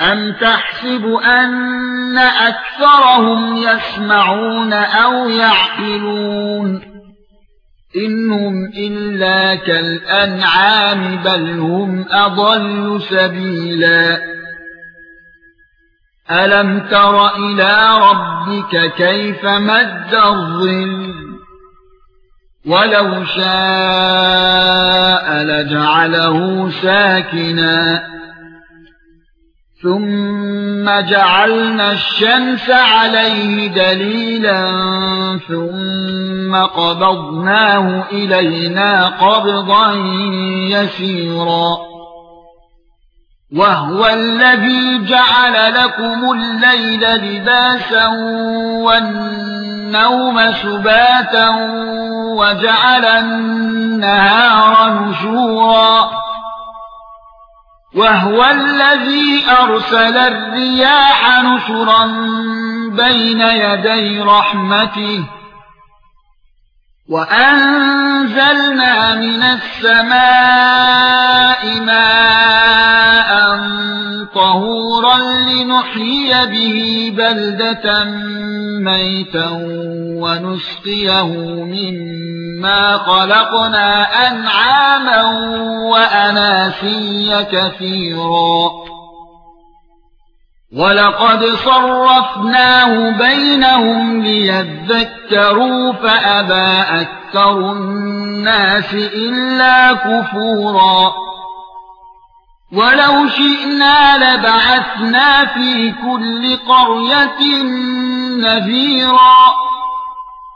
أَمْ تَحْسَبُ أَنَّ أَكْثَرَهُمْ يَسْمَعُونَ أَوْ يَعْقِلُونَ إِنْهُمْ إِلَّا كَالْأَنْعَامِ بَلْ هُمْ أَضَلُّ سَبِيلًا أَلَمْ تَرَ إِلَى رَبِّكَ كَيْفَ مَدَّ الظِّلَّ وَلَوْ شَاءَ لَجَعَلَهُ سَاكِنًا ثُمَّ جَعَلْنَا الشَّمْسَ عَلَيْهِ دَلِيلًا ثُمَّ قَبَضْنَاهُ إِلَيْنَا قَبْضًا يَسِيرًا وَهُوَ الَّذِي جَعَلَ لَكُمُ اللَّيْلَ لِبَاسًا وَالنَّوْمَ سُبَاتًا وَجَعَلَ النَّهَارَ نُشُورًا وَهُوَ الَّذِي أَرْسَلَ الرِّيَاحَ نُشُرًا بَيْنَ يَدَيْ رَحْمَتِهِ. وَأَنزَلْنَا مِنَ السَّمَاءِ مَاءً طَهُورًا لِنُحْيِيَ بِهِ بَلْدَةً مَيْتًا وَنُسْقِيَهُ مِمَّا خَلَقْنَا أَنْعَامًا وَأَنَاسِيَّ كَثِيرًا وَلَقَدْ صَرَّفْنَاهُ بَيْنَهُمْ لِيَذَّكَّرُوا فَأَبَى أَكْثَرُ النَّاسِ إِلَّا كُفُورًا وَلَوْ شِئْنَا لَبَعَثْنَا فِي كُلِّ قَرْيَةٍ نَذِيرًا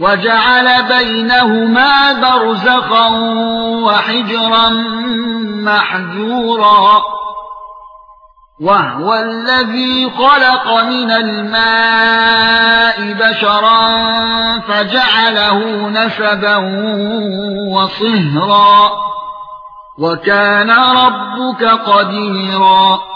وَجَعَلَ بَيْنَهُمَا بَرْزَخًا وَحِجْرًا مَحْجُورًا. وَهُوَ الَّذِي خَلَقَ مِنَ الْمَاءِ بَشَرًا فَجَعَلَهُ نَسَبًا وَصِهْرًا. وَكَانَ رَبُّكَ قَدِيرًا.